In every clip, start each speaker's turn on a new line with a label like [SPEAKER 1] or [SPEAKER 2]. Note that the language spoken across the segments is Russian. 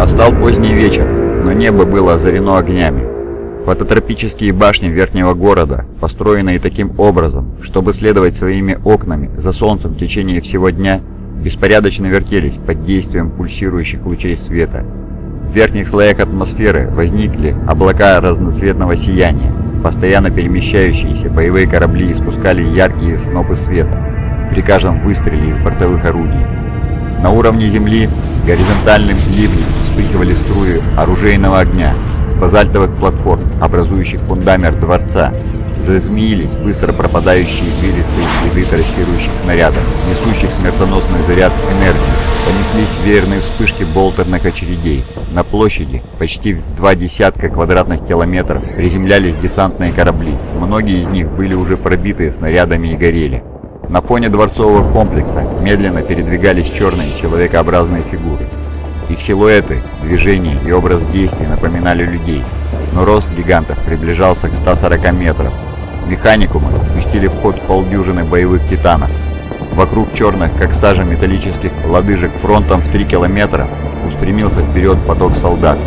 [SPEAKER 1] Настал поздний вечер, но небо было озарено огнями. Фототропические башни верхнего города, построенные таким образом, чтобы следовать своими окнами за солнцем в течение всего дня, беспорядочно вертелись под действием пульсирующих лучей света. В верхних слоях атмосферы возникли облака разноцветного сияния. Постоянно перемещающиеся боевые корабли испускали яркие снопы света при каждом выстреле из бортовых орудий. На уровне земли горизонтальным ливнем вспыхивали струи оружейного огня с базальтовых платформ, образующих фундамент дворца. Зазмеились быстро пропадающие извилистые следы трассирующих снарядов, несущих смертоносный заряд энергии. Понеслись веерные вспышки болтерных очередей. На площади, почти в два десятка квадратных километров, приземлялись десантные корабли. Многие из них были уже пробиты снарядами и горели. На фоне дворцового комплекса медленно передвигались черные человекообразные фигуры. Их силуэты, движения и образ действий напоминали людей, но рост гигантов приближался к 140 метров. Механикумы пустили в ход полдюжины боевых титанов. Вокруг черных, как сажа металлических лодыжек фронтом в 3 километра устремился вперед поток солдат.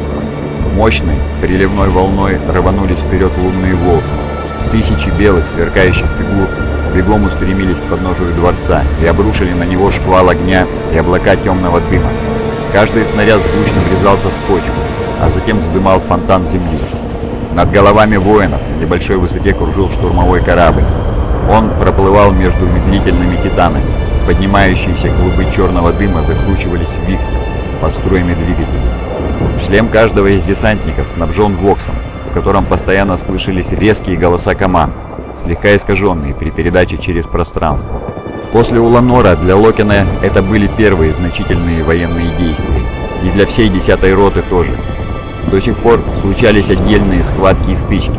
[SPEAKER 1] Мощной, приливной волной рванулись вперед лунные волны. Тысячи белых, сверкающих фигур бегом устремились к подножию дворца и обрушили на него шквал огня и облака темного дыма. Каждый снаряд звучно врезался в почву, а затем вздымал фонтан земли. Над головами воинов на небольшой высоте кружил штурмовой корабль. Он проплывал между медлительными титанами. Поднимающиеся клубы черного дыма закручивались в вихрь под струями двигателей. Шлем каждого из десантников снабжен воксом, в котором постоянно слышались резкие голоса команд, слегка искаженные при передаче через пространство. После Уланора для Локина это были первые значительные военные действия, и для всей десятой роты тоже. До сих пор случались отдельные схватки и стычки,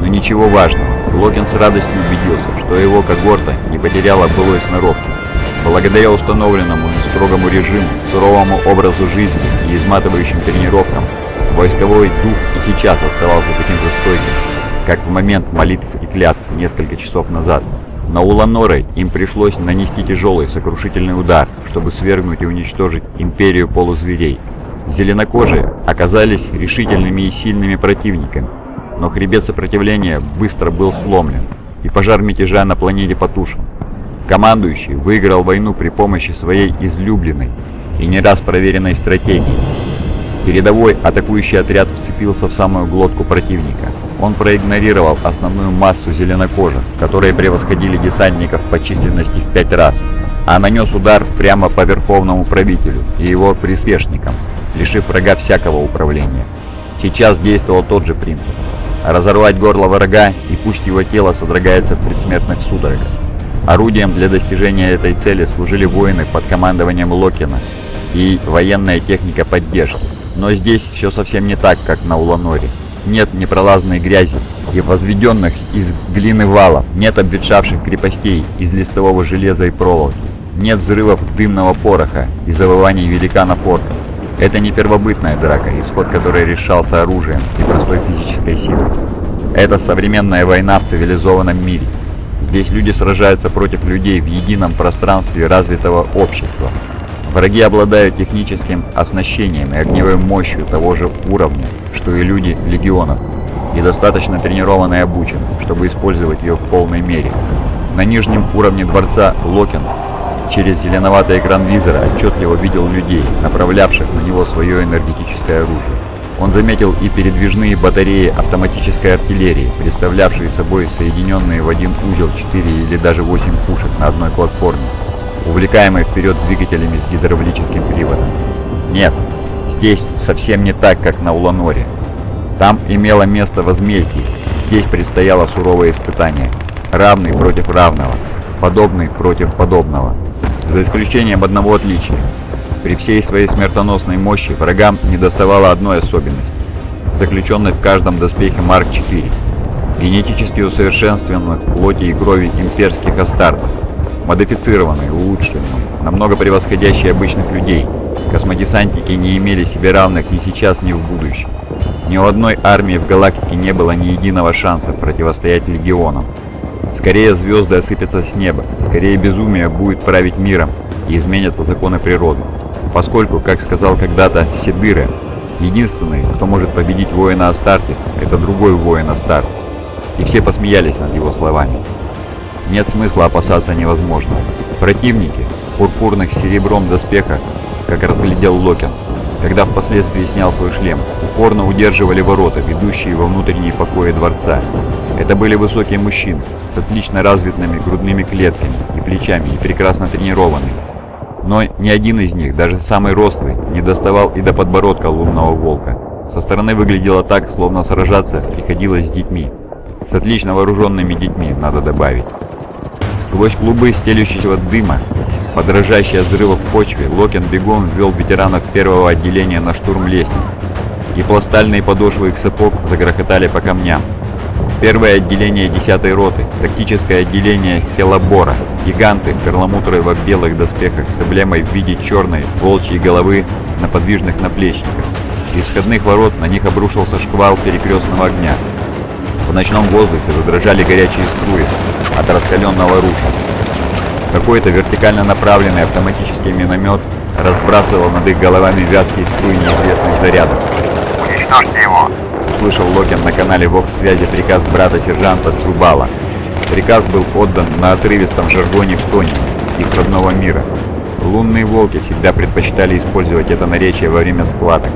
[SPEAKER 1] но ничего важного. Локин с радостью убедился, что его когорта не потеряла былой сноровки. Благодаря установленному строгому режиму, суровому образу жизни и изматывающим тренировкам, войсковой дух и сейчас оставался таким же стойким, как в момент молитв и клятв несколько часов назад. На Уланорой им пришлось нанести тяжелый сокрушительный удар, чтобы свергнуть и уничтожить империю полузверей. Зеленокожие оказались решительными и сильными противниками, но хребет сопротивления быстро был сломлен, и пожар мятежа на планете потушен. Командующий выиграл войну при помощи своей излюбленной и не раз проверенной стратегии. Передовой атакующий отряд вцепился в самую глотку противника. Он проигнорировал основную массу зеленокожих, которые превосходили десантников по численности в пять раз, а нанес удар прямо по верховному правителю и его приспешникам, лишив врага всякого управления. Сейчас действовал тот же принцип. Разорвать горло врага и пусть его тело содрогается в предсмертных судорогах. Орудием для достижения этой цели служили воины под командованием Локина и военная техника поддержки. Но здесь все совсем не так, как на Уланоре. Нет непролазной грязи и возведенных из глины валов, нет обветшавших крепостей из листового железа и проволоки, нет взрывов дымного пороха и завываний великана порта. Это не первобытная драка, исход которой решался оружием и простой физической силой. Это современная война в цивилизованном мире. Здесь люди сражаются против людей в едином пространстве развитого общества. Враги обладают техническим оснащением и огневой мощью того же уровня, что и люди легионов, и достаточно тренированы и обучены, чтобы использовать ее в полной мере. На нижнем уровне дворца Локин через зеленоватый экран визора отчетливо видел людей, направлявших на него свое энергетическое оружие. Он заметил и передвижные батареи автоматической артиллерии, представлявшие собой соединенные в один узел 4 или даже 8 пушек на одной платформе, увлекаемые вперед двигателями с гидравлическим приводом. Нет, здесь совсем не так, как на Уланоре. Там имело место возмездие, здесь предстояло суровое испытание, равный против равного, подобный против подобного. За исключением одного отличия. При всей своей смертоносной мощи врагам не доставало одной особенности, заключенной в каждом доспехе Марк-4. Генетически усовершенствованных плоти и крови имперских астартов, модифицированные, улучшенные, намного превосходящие обычных людей. Космодесантники не имели себе равных ни сейчас, ни в будущем. Ни у одной армии в галактике не было ни единого шанса противостоять легионам. Скорее звезды осыпятся с неба, скорее безумие будет править миром и изменятся законы природы. Поскольку, как сказал когда-то Сидыре, Единственный, кто может победить воина Астартес, это другой воин Астарт. И все посмеялись над его словами. Нет смысла опасаться невозможного. Противники, пурпурных серебром доспехах, как разглядел Локин, когда впоследствии снял свой шлем, упорно удерживали ворота, ведущие во внутренние покои дворца. Это были высокие мужчины, с отлично развитыми грудными клетками и плечами и прекрасно тренированными. Но ни один из них, даже самый рослый, не доставал и до подбородка лунного волка. Со стороны выглядело так, словно сражаться приходилось с детьми. С отлично вооруженными детьми, надо добавить. Сквозь клубы стелющегося дыма, подражающий от взрывов в почве, Локен бегом ввел ветеранов первого отделения на штурм лестниц, и пластальные подошвы их сапог загрохотали по камням. Первое отделение 10-й роты, тактическое отделение Хелобора, гиганты, в белых доспехах с эмблемой в виде черной волчьей головы на подвижных наплечниках. Из сходных ворот на них обрушился шквал перекрестного огня. В ночном воздухе задрожали горячие струи от раскаленного оружия. Какой-то вертикально направленный автоматический миномет разбрасывал над их головами вязкие струи неизвестных зарядов.
[SPEAKER 2] «Уничтожьте его!»
[SPEAKER 1] Услышал Локен на канале Вокс-связи приказ брата-сержанта Джубала. Приказ был отдан на отрывистом жаргоне в тоне их родного мира. Лунные волки всегда предпочитали использовать это наречие во время схваток.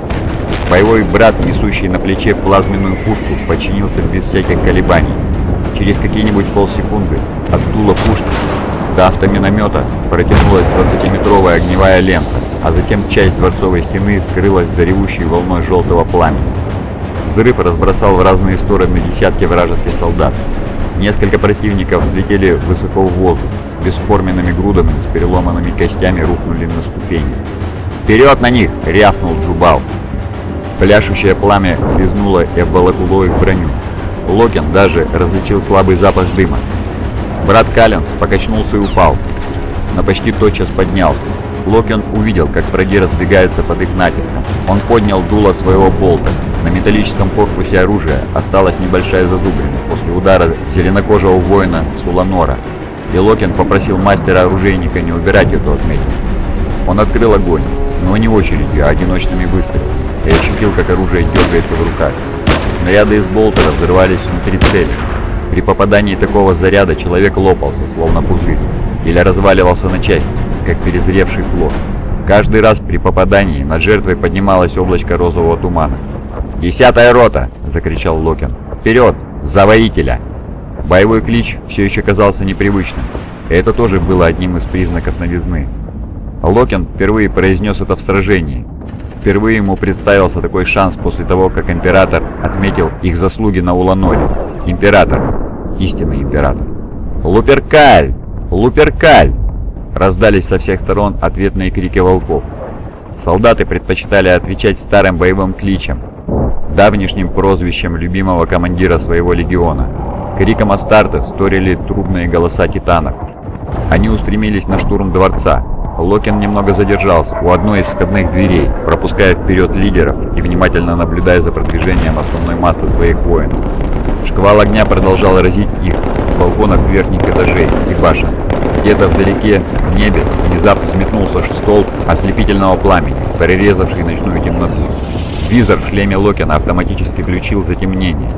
[SPEAKER 1] Боевой брат, несущий на плече плазменную пушку, подчинился без всяких колебаний. Через какие-нибудь полсекунды от дула пушки до автоминомета протянулась 20-метровая огневая лента, а затем часть дворцовой стены скрылась за ревущей волной желтого пламени. Взрыв разбросал в разные стороны десятки вражеских солдат. Несколько противников взлетели высоко в воздух, бесформенными грудами с переломанными костями рухнули на ступени. «Вперед на них!» — рявкнул Джубал. Пляшущее пламя лизнуло и обволокло их броню. Локин даже различил слабый запах дыма. Брат Калленс покачнулся и упал, но почти тотчас поднялся. Локин увидел, как враги разбегаются под их натиском. Он поднял дуло своего болта. На металлическом корпусе оружия осталась небольшая зазубрина после удара зеленокожего воина Суланора. И Локин попросил мастера-оружейника не убирать эту отметину. Он открыл огонь, но не очередью, а одиночными выстрелами, и ощутил, как оружие дергается в руках. Снаряды из болта взрывались внутри цели. При попадании такого заряда человек лопался, словно пузырь, или разваливался на части, как перезревший плод. Каждый раз при попадании над жертвой поднималось облачко розового тумана. «Десятая рота!» — закричал Локин. «Вперед! За воителя!» Боевой клич все еще казался непривычным. Это тоже было одним из признаков новизны. Локин впервые произнес это в сражении. Впервые ему представился такой шанс после того, как Император отметил их заслуги на Уланоре. Император. Истинный Император. «Луперкаль! Луперкаль!» Раздались со всех сторон ответные крики волков. Солдаты предпочитали отвечать старым боевым кличем, давнишним прозвищем любимого командира своего легиона. Криком Астарта сторили трубные голоса титанов. Они устремились на штурм дворца. Локин немного задержался у одной из входных дверей, пропуская вперед лидеров и внимательно наблюдая за продвижением основной массы своих воинов. Шквал огня продолжал разить их с балконов верхних этажей и башен. Где-то вдалеке, в небе, внезапно взметнулся столб ослепительного пламени, прорезавший ночную темноту. Визор в шлеме Локина автоматически включил затемнение.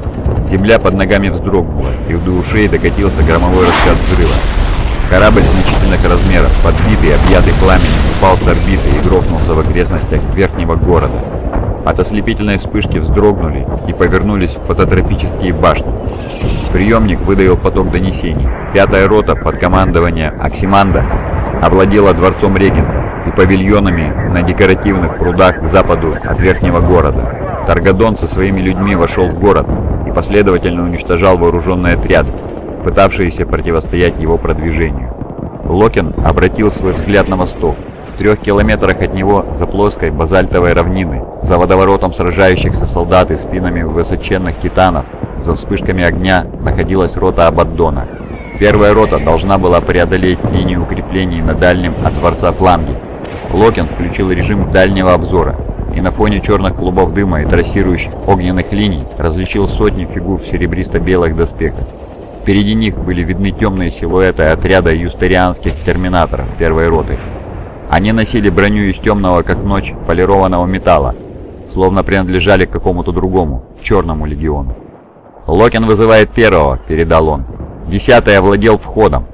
[SPEAKER 1] Земля под ногами вздрогнула, и до ушей докатился громовой раскат взрыва. Корабль значительных размеров, подбитый объятый пламенем, упал с орбиты и грохнулся в окрестностях верхнего города. От ослепительной вспышки вздрогнули и повернулись в фототропические башни. Приемник выдавил поток донесений. Пятая рота под командованием Оксиманда овладела дворцом регента и павильонами на декоративных прудах к западу от верхнего города. Таргадон со своими людьми вошел в город и последовательно уничтожал вооруженные отряды, пытавшиеся противостоять его продвижению. Локин обратил свой взгляд на восток. В трех километрах от него, за плоской базальтовой равниной, за водоворотом сражающихся солдат и спинами высоченных титанов, за вспышками огня находилась рота Абаддона. Первая рота должна была преодолеть линию укреплений на дальнем от дворца фланге. Локин включил режим дальнего обзора и на фоне черных клубов дыма и трассирующих огненных линий различил сотни фигур в серебристо-белых доспехах. Впереди них были видны темные силуэты отряда юстерианских терминаторов первой роты. Они носили броню из темного, как ночь, полированного металла, словно принадлежали к какому-то другому, черному легиону. «Локин вызывает первого», — передал он. «Десятый овладел входом».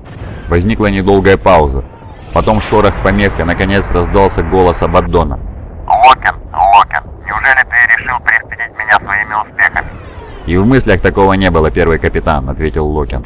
[SPEAKER 1] Возникла недолгая пауза. Потом шорох помех и, наконец, раздался голос Абаддона.
[SPEAKER 2] Локин, Локин, неужели ты решил пристыдить меня своими успехами?
[SPEAKER 1] «И в мыслях такого не было, первый капитан», — ответил Локин.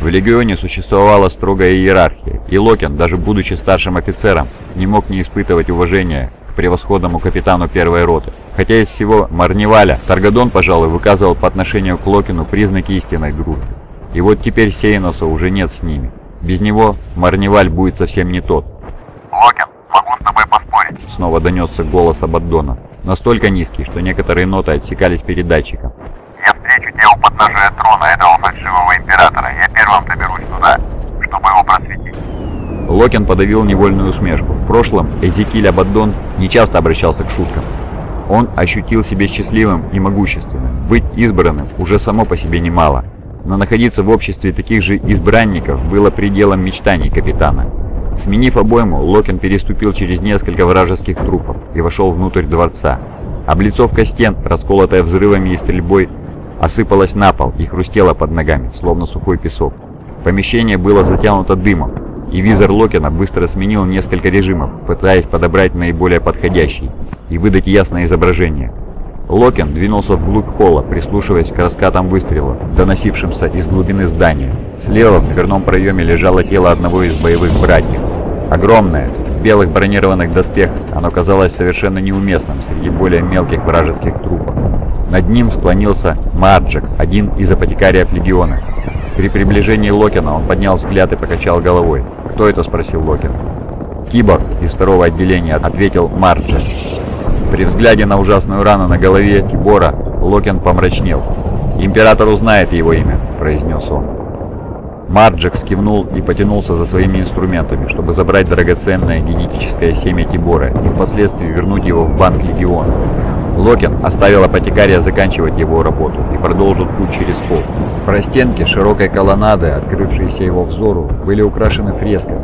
[SPEAKER 1] В Легионе существовала строгая иерархия, и Локин, даже будучи старшим офицером, не мог не испытывать уважения к превосходному капитану первой роты. Хотя из всего Марневаля Таргадон, пожалуй, выказывал по отношению к Локину признаки истинной дружбы. И вот теперь Сейноса уже нет с ними. Без него Марневаль будет совсем не тот.
[SPEAKER 2] Локин, могу с тобой поспорить.
[SPEAKER 1] Снова донесся голос Абаддона, настолько низкий, что некоторые ноты отсекались передатчиком.
[SPEAKER 2] Тебя у подножия трона этого фальшивого императора. Я первым доберусь туда, чтобы его просветить.
[SPEAKER 1] Локин подавил невольную усмешку. В прошлом Эзекиль Абаддон нечасто обращался к шуткам. Он ощутил себя счастливым и могущественным. Быть избранным уже само по себе немало. Но находиться в обществе таких же избранников было пределом мечтаний капитана. Сменив обойму, Локин переступил через несколько вражеских трупов и вошел внутрь дворца. Облицовка стен, расколотая взрывами и стрельбой, осыпалась на пол и хрустела под ногами, словно сухой песок. Помещение было затянуто дымом, и визор Локина быстро сменил несколько режимов, пытаясь подобрать наиболее подходящий и выдать ясное изображение. Локин двинулся вглубь холла, прислушиваясь к раскатам выстрелов, доносившимся из глубины здания. Слева в дверном проеме лежало тело одного из боевых братьев. Огромное, в белых бронированных доспехах, оно казалось совершенно неуместным среди более мелких вражеских трупов. Над ним склонился Марджекс, один из апотекариев Легиона. При приближении Локина он поднял взгляд и покачал головой. «Кто это?» – спросил Локин. «Киборг из второго отделения», – ответил Марджекс. При взгляде на ужасную рану на голове Кибора Локин помрачнел. «Император узнает его имя», – произнес он. Марджекс кивнул и потянулся за своими инструментами, чтобы забрать драгоценное генетическое семя Тибора и впоследствии вернуть его в банк Легиона. Локин оставил апотекария заканчивать его работу и продолжил путь через пол. Простенки широкой колоннады, открывшиеся его взору, были украшены фресками,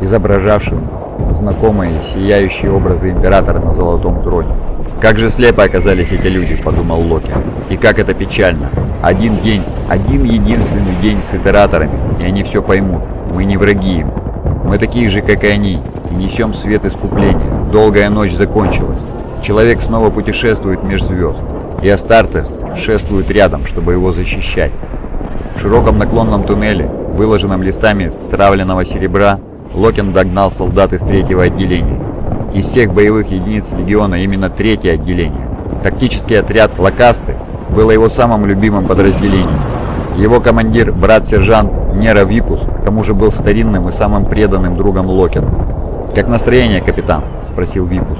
[SPEAKER 1] изображавшими знакомые сияющие образы императора на золотом троне. «Как же слепо оказались эти люди», — подумал Локи. «И как это печально. Один день, один единственный день с итераторами, и они все поймут. Мы не враги им. Мы такие же, как и они, и несем свет искупления. Долгая ночь закончилась. Человек снова путешествует меж звезд, и Астартес шествует рядом, чтобы его защищать. В широком наклонном туннеле, выложенном листами травленного серебра, Локин догнал солдат из третьего отделения. Из всех боевых единиц Легиона именно третье отделение. Тактический отряд Лакасты было его самым любимым подразделением. Его командир, брат-сержант Нера Випус, к тому же был старинным и самым преданным другом Локина. «Как настроение, капитан?» – спросил Випус.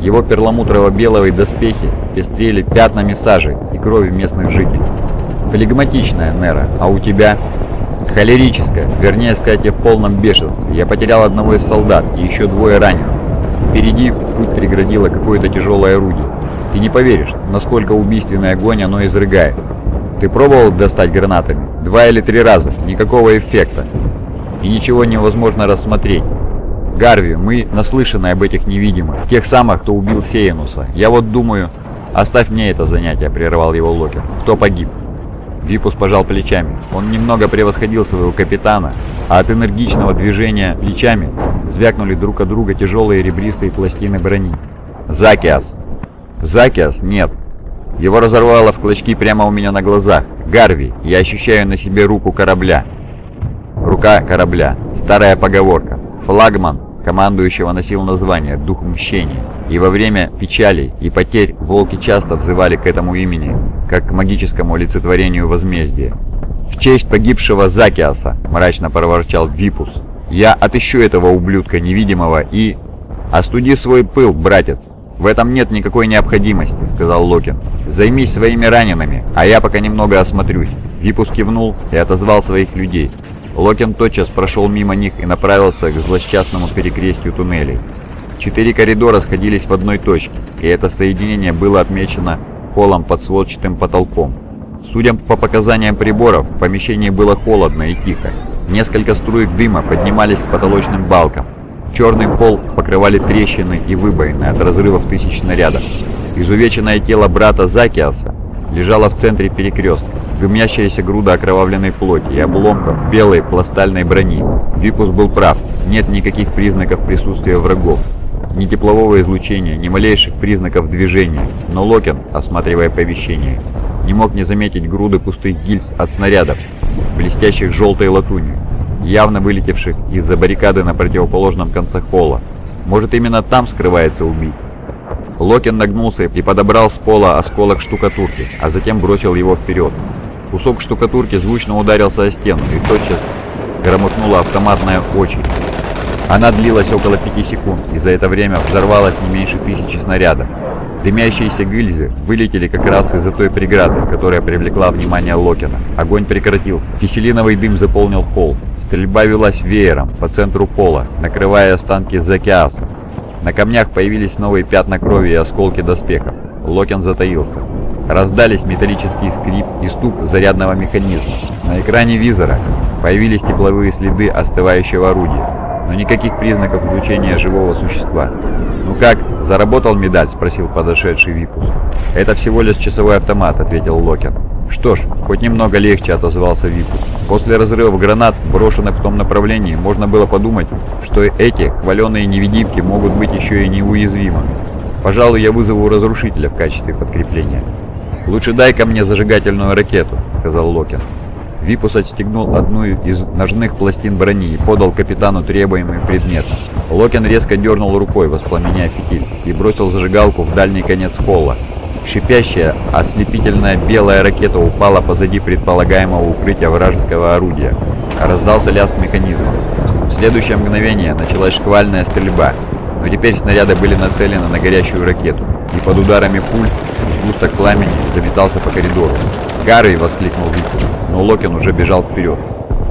[SPEAKER 1] Его перламутрово-белые доспехи пестрели пятнами сажи и крови местных жителей. «Флегматичная, Нера, а у тебя?» «Холерическая, вернее сказать, я в полном бешенстве. Я потерял одного из солдат и еще двое раненых. Впереди путь преградило какое-то тяжелое орудие. Ты не поверишь, насколько убийственный огонь оно изрыгает. Ты пробовал достать гранатами? Два или три раза, никакого эффекта. И ничего невозможно рассмотреть. Гарви, мы наслышаны об этих невидимых, тех самых, кто убил Сеянуса. Я вот думаю... Оставь мне это занятие, прервал его Локер. Кто погиб? Випус пожал плечами. Он немного превосходил своего капитана, а от энергичного движения плечами звякнули друг от друга тяжелые ребристые пластины брони. «Закиас!» «Закиас? Нет!» Его разорвало в клочки прямо у меня на глазах. «Гарви, я ощущаю на себе руку корабля». Рука корабля. Старая поговорка. Флагман командующего носил название «Дух мщения». И во время печалей и потерь волки часто взывали к этому имени, как к магическому олицетворению возмездия. «В честь погибшего Закиаса», — мрачно проворчал Випус, — «я отыщу этого ублюдка невидимого и...» «Остуди свой пыл, братец! В этом нет никакой необходимости», — сказал Локин. «Займись своими ранеными, а я пока немного осмотрюсь». Випус кивнул и отозвал своих людей. Локин тотчас прошел мимо них и направился к злосчастному перекрестью туннелей. Четыре коридора сходились в одной точке, и это соединение было отмечено холлом под сводчатым потолком. Судя по показаниям приборов, в помещении было холодно и тихо. Несколько струек дыма поднимались к потолочным балкам. Черный пол покрывали трещины и выбоины от разрывов тысяч снарядов. Изувеченное тело брата Закиаса лежало в центре перекрестка, дымящаяся груда окровавленной плоти и обломков белой пластальной брони. Випус был прав, нет никаких признаков присутствия врагов. Ни теплового излучения, ни малейших признаков движения, но Локин, осматривая помещение, не мог не заметить груды пустых гильз от снарядов, блестящих желтой латунью, явно вылетевших из-за баррикады на противоположном конце холла. Может именно там скрывается убийца? Локин нагнулся и подобрал с пола осколок штукатурки, а затем бросил его вперед. Кусок штукатурки звучно ударился о стену, и тотчас громыхнула автоматная очередь. Она длилась около пяти секунд, и за это время взорвалось не меньше тысячи снарядов. Дымящиеся гильзы вылетели как раз из-за той преграды, которая привлекла внимание Локина. Огонь прекратился. Киселиновый дым заполнил холл. Стрельба велась веером по центру пола, накрывая останки Закиаса. На камнях появились новые пятна крови и осколки доспехов. Локин затаился. Раздались металлический скрип и стук зарядного механизма. На экране визора появились тепловые следы остывающего орудия но никаких признаков излучения живого существа. «Ну как, заработал медаль?» – спросил подошедший Випус. «Это всего лишь часовой автомат», – ответил Локер. «Что ж, хоть немного легче», – отозвался Випус. «После разрывов гранат, брошенных в том направлении, можно было подумать, что эти хваленые невидимки могут быть еще и неуязвимыми. Пожалуй, я вызову разрушителя в качестве подкрепления». «Лучше дай-ка мне зажигательную ракету», — сказал Локер. Випус отстегнул одну из ножных пластин брони и подал капитану требуемый предмет. Локин резко дернул рукой, воспламеняя фитиль, и бросил зажигалку в дальний конец холла. Шипящая, ослепительная белая ракета упала позади предполагаемого укрытия вражеского орудия. Раздался лязг механизма. В следующее мгновение началась шквальная стрельба, но теперь снаряды были нацелены на горящую ракету, и под ударами пуль сгусток пламени заметался по коридору. «Гарри!» — воскликнул Виктор, но Локин уже бежал вперед.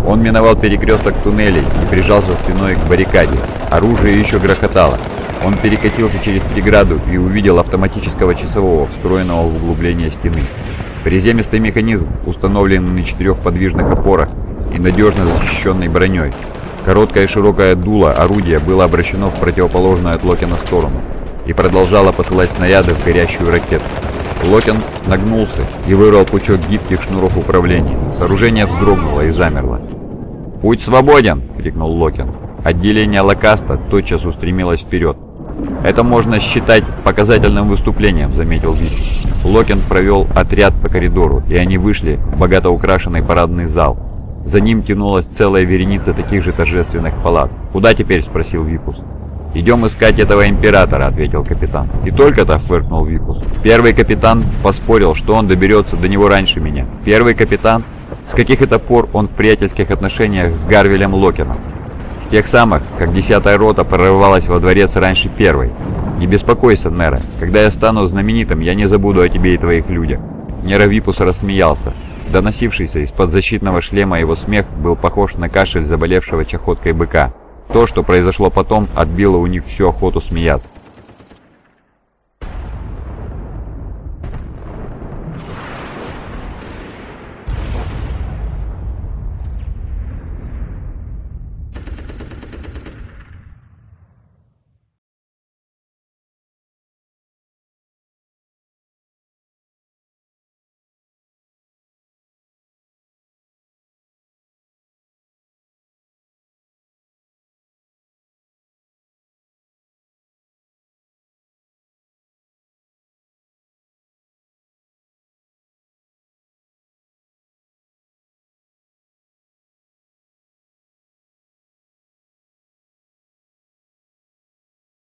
[SPEAKER 1] Он миновал перекресток туннелей и прижался спиной к баррикаде. Оружие еще грохотало. Он перекатился через преграду и увидел автоматического часового, встроенного в углубление стены. Приземистый механизм, установленный на четырех подвижных опорах и надежно защищенный броней. Короткое и широкое дуло орудия было обращено в противоположную от Локина сторону и продолжало посылать снаряды в горящую ракету. Локин нагнулся и вырвал пучок гибких шнуров управления. Сооружение вздрогнуло и замерло. «Путь свободен!» — крикнул Локин. Отделение Лакаста тотчас устремилось вперед. «Это можно считать показательным выступлением», — заметил Вик. Локин провел отряд по коридору, и они вышли в богато украшенный парадный зал. За ним тянулась целая вереница таких же торжественных палат. «Куда теперь?» — спросил Випус. «Идем искать этого императора», — ответил капитан. «И только-то», — фыркнул Викус. «Первый капитан поспорил, что он доберется до него раньше меня». «Первый капитан? С каких это пор он в приятельских отношениях с Гарвелем Локером?» «С тех самых, как десятая рота прорывалась во дворец раньше первой. Не беспокойся, Нера. Когда я стану знаменитым, я не забуду о тебе и твоих людях». Нера Випус рассмеялся. Доносившийся из-под защитного шлема его смех был похож на кашель заболевшего чахоткой быка. То, что произошло потом, отбило у них всю охоту смеяться.